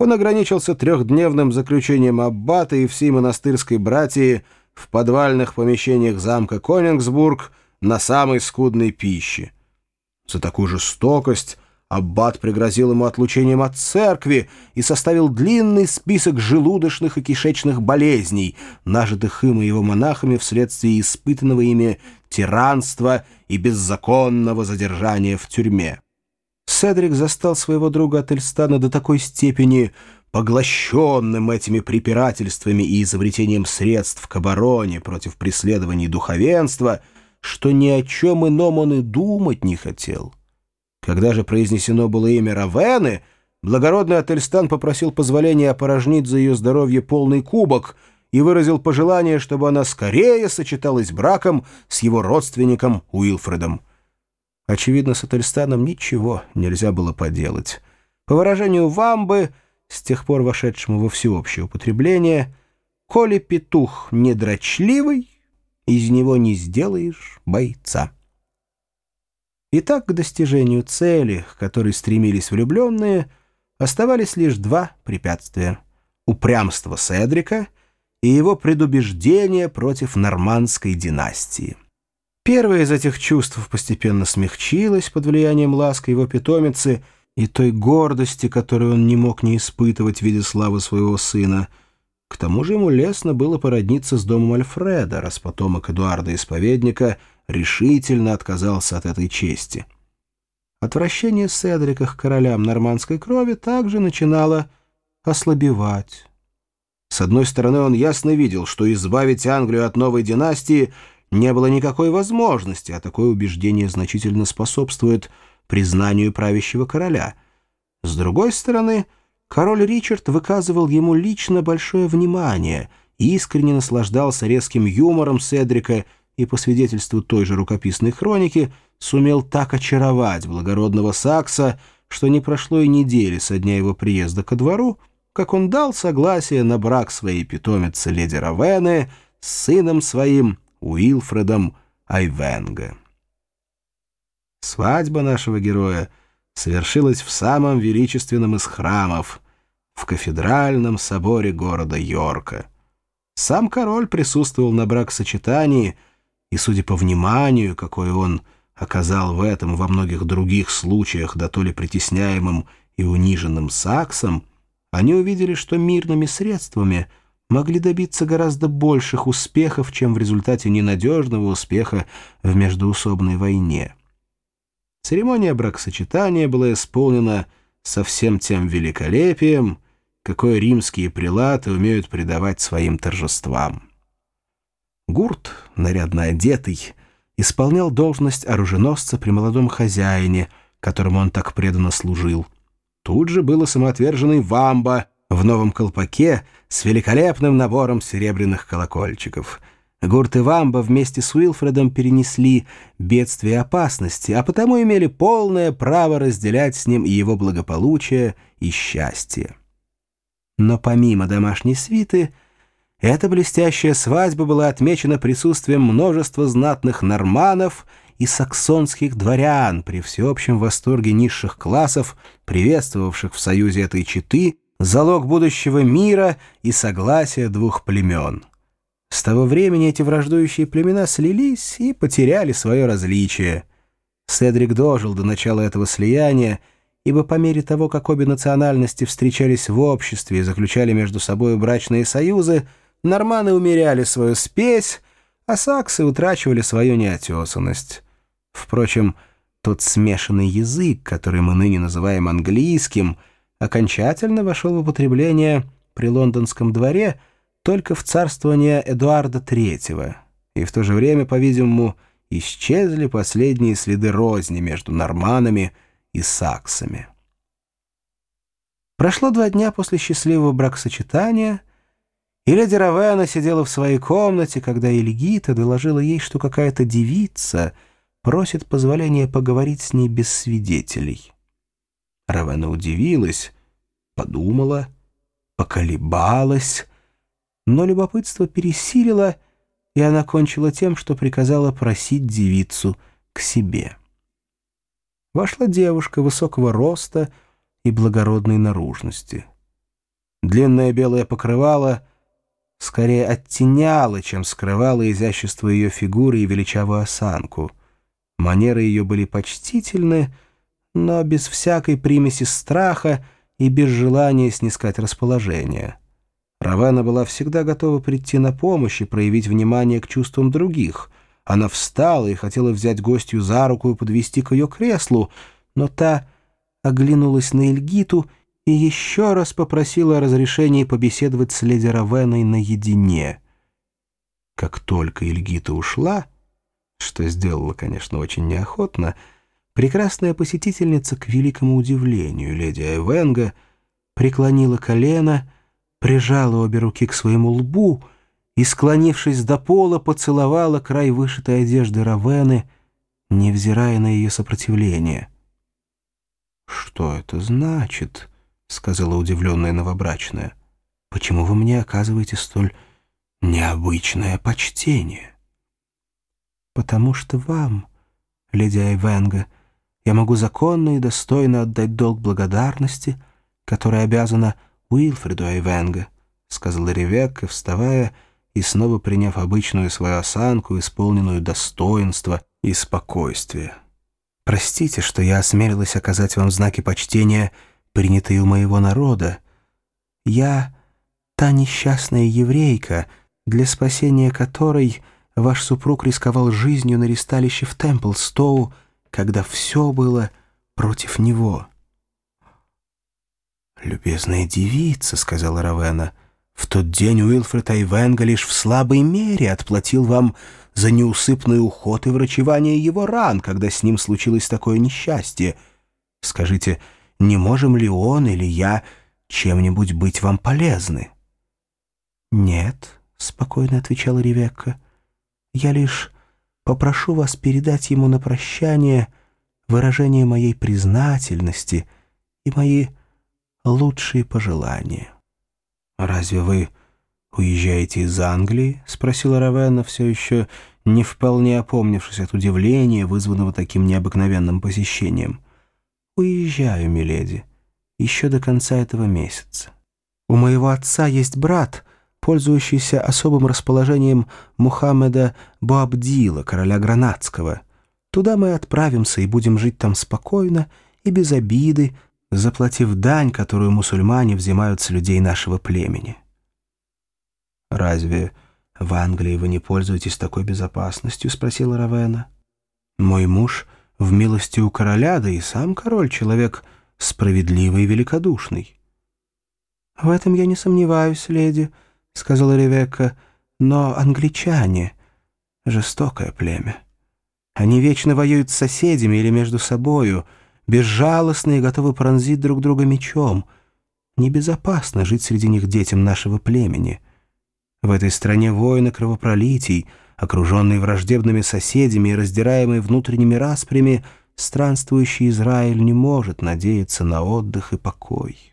он ограничился трехдневным заключением аббата и всей монастырской братьи в подвальных помещениях замка Конингсбург на самой скудной пище. За такую жестокость Аббат пригрозил ему отлучением от церкви и составил длинный список желудочных и кишечных болезней, нажитых им и его монахами вследствие испытанного ими тиранства и беззаконного задержания в тюрьме. Седрик застал своего друга Ательстана до такой степени поглощенным этими препирательствами и изобретением средств к обороне против преследований духовенства, что ни о чем ином он и думать не хотел. Когда же произнесено было имя Равены, благородный Ательстан попросил позволения опорожнить за ее здоровье полный кубок и выразил пожелание, чтобы она скорее сочеталась браком с его родственником Уилфредом. Очевидно, с Ательстаном ничего нельзя было поделать. По выражению Вамбы, с тех пор вошедшему во всеобщее употребление, «Коли петух недрочливый, из него не сделаешь бойца». И так к достижению цели, к которой стремились влюбленные, оставались лишь два препятствия — упрямство Седрика и его предубеждение против нормандской династии. Первое из этих чувств постепенно смягчилось под влиянием ласка его питомицы и той гордости, которую он не мог не испытывать в виде славы своего сына. К тому же ему лестно было породниться с домом Альфреда, раз потомок Эдуарда Исповедника — решительно отказался от этой чести. Отвращение Седрика к королям нормандской крови также начинало ослабевать. С одной стороны, он ясно видел, что избавить Англию от новой династии не было никакой возможности, а такое убеждение значительно способствует признанию правящего короля. С другой стороны, король Ричард выказывал ему лично большое внимание и искренне наслаждался резким юмором Седрика и, по свидетельству той же рукописной хроники, сумел так очаровать благородного Сакса, что не прошло и недели со дня его приезда ко двору, как он дал согласие на брак своей питомицы леди Равены с сыном своим Уилфредом Айвенга. Свадьба нашего героя совершилась в самом величественном из храмов, в кафедральном соборе города Йорка. Сам король присутствовал на бракосочетании — и, судя по вниманию, какое он оказал в этом и во многих других случаях, да то ли притесняемым и униженным саксом, они увидели, что мирными средствами могли добиться гораздо больших успехов, чем в результате ненадежного успеха в междуусобной войне. Церемония бракосочетания была исполнена со всем тем великолепием, какое римские прилаты умеют придавать своим торжествам. Гурт, нарядно одетый, исполнял должность оруженосца при молодом хозяине, которому он так преданно служил. Тут же был самоотверженный вамба в новом колпаке с великолепным набором серебряных колокольчиков. Гурт и вамба вместе с Уилфредом перенесли бедствия и опасности, а потому имели полное право разделять с ним его благополучие и счастье. Но помимо домашней свиты — эта блестящая свадьба была отмечена присутствием множества знатных норманов и саксонских дворян при всеобщем восторге низших классов, приветствовавших в союзе этой четы залог будущего мира и согласия двух племен. С того времени эти враждующие племена слились и потеряли свое различие. Седрик дожил до начала этого слияния, ибо по мере того, как обе национальности встречались в обществе и заключали между собой брачные союзы, Норманы умеряли свою спесь, а саксы утрачивали свою неотесанность. Впрочем, тот смешанный язык, который мы ныне называем английским, окончательно вошел в употребление при лондонском дворе только в царствование Эдуарда III, и в то же время, по-видимому, исчезли последние следы розни между норманами и саксами. Прошло два дня после счастливого бракосочетания — и леди Равена сидела в своей комнате, когда Эльгита доложила ей, что какая-то девица просит позволения поговорить с ней без свидетелей. Равена удивилась, подумала, поколебалась, но любопытство пересилило, и она кончила тем, что приказала просить девицу к себе. Вошла девушка высокого роста и благородной наружности. Длинное белое покрывало скорее оттеняло, чем скрывало изящество ее фигуры и величавую осанку. Манеры ее были почтительны, но без всякой примеси страха и без желания снискать расположение. Равена была всегда готова прийти на помощь и проявить внимание к чувствам других. Она встала и хотела взять гостью за руку и подвести к ее креслу, но та оглянулась на Эльгиту и еще раз попросила о разрешении побеседовать с леди Равеной наедине. Как только Эльгита ушла, что сделала, конечно, очень неохотно, прекрасная посетительница, к великому удивлению леди Айвенга, преклонила колено, прижала обе руки к своему лбу и, склонившись до пола, поцеловала край вышитой одежды Равены, невзирая на ее сопротивление. «Что это значит?» — сказала удивленная новобрачная. «Почему вы мне оказываете столь необычное почтение?» «Потому что вам, леди Айвенга, я могу законно и достойно отдать долг благодарности, который обязана Уилфреду Айвенга», — сказала Ревекка, вставая и снова приняв обычную свою осанку, исполненную достоинства и спокойствия. Простите, что я осмелилась оказать вам знаки почтения, принятые у моего народа. Я та несчастная еврейка, для спасения которой ваш супруг рисковал жизнью на ристалище в Темплстоу, когда все было против него». «Любезная девица», — сказала Равена, — «в тот день Уилфред Айвенга лишь в слабой мере отплатил вам за неусыпный уход и врачевание его ран, когда с ним случилось такое несчастье. Скажите, не можем ли он или я чем-нибудь быть вам полезны?» «Нет», — спокойно отвечала Ревекка, — «я лишь попрошу вас передать ему на прощание выражение моей признательности и мои лучшие пожелания». «Разве вы...» «Уезжаете из Англии?» — спросила Равенна, все еще не вполне опомнившись от удивления, вызванного таким необыкновенным посещением. «Уезжаю, миледи, еще до конца этого месяца. У моего отца есть брат, пользующийся особым расположением Мухаммеда Буабдила, короля Гранадского. Туда мы отправимся и будем жить там спокойно и без обиды, заплатив дань, которую мусульмане взимают с людей нашего племени». «Разве в Англии вы не пользуетесь такой безопасностью?» — спросила Равена. «Мой муж в милости у короля, да и сам король — человек справедливый и великодушный». «В этом я не сомневаюсь, леди», — сказала Ревекка, — «но англичане — жестокое племя. Они вечно воюют с соседями или между собою, безжалостны и готовы пронзить друг друга мечом. Небезопасно жить среди них детям нашего племени». В этой стране воины кровопролитий, окруженный враждебными соседями и раздираемый внутренними распрями, странствующий Израиль не может надеяться на отдых и покой.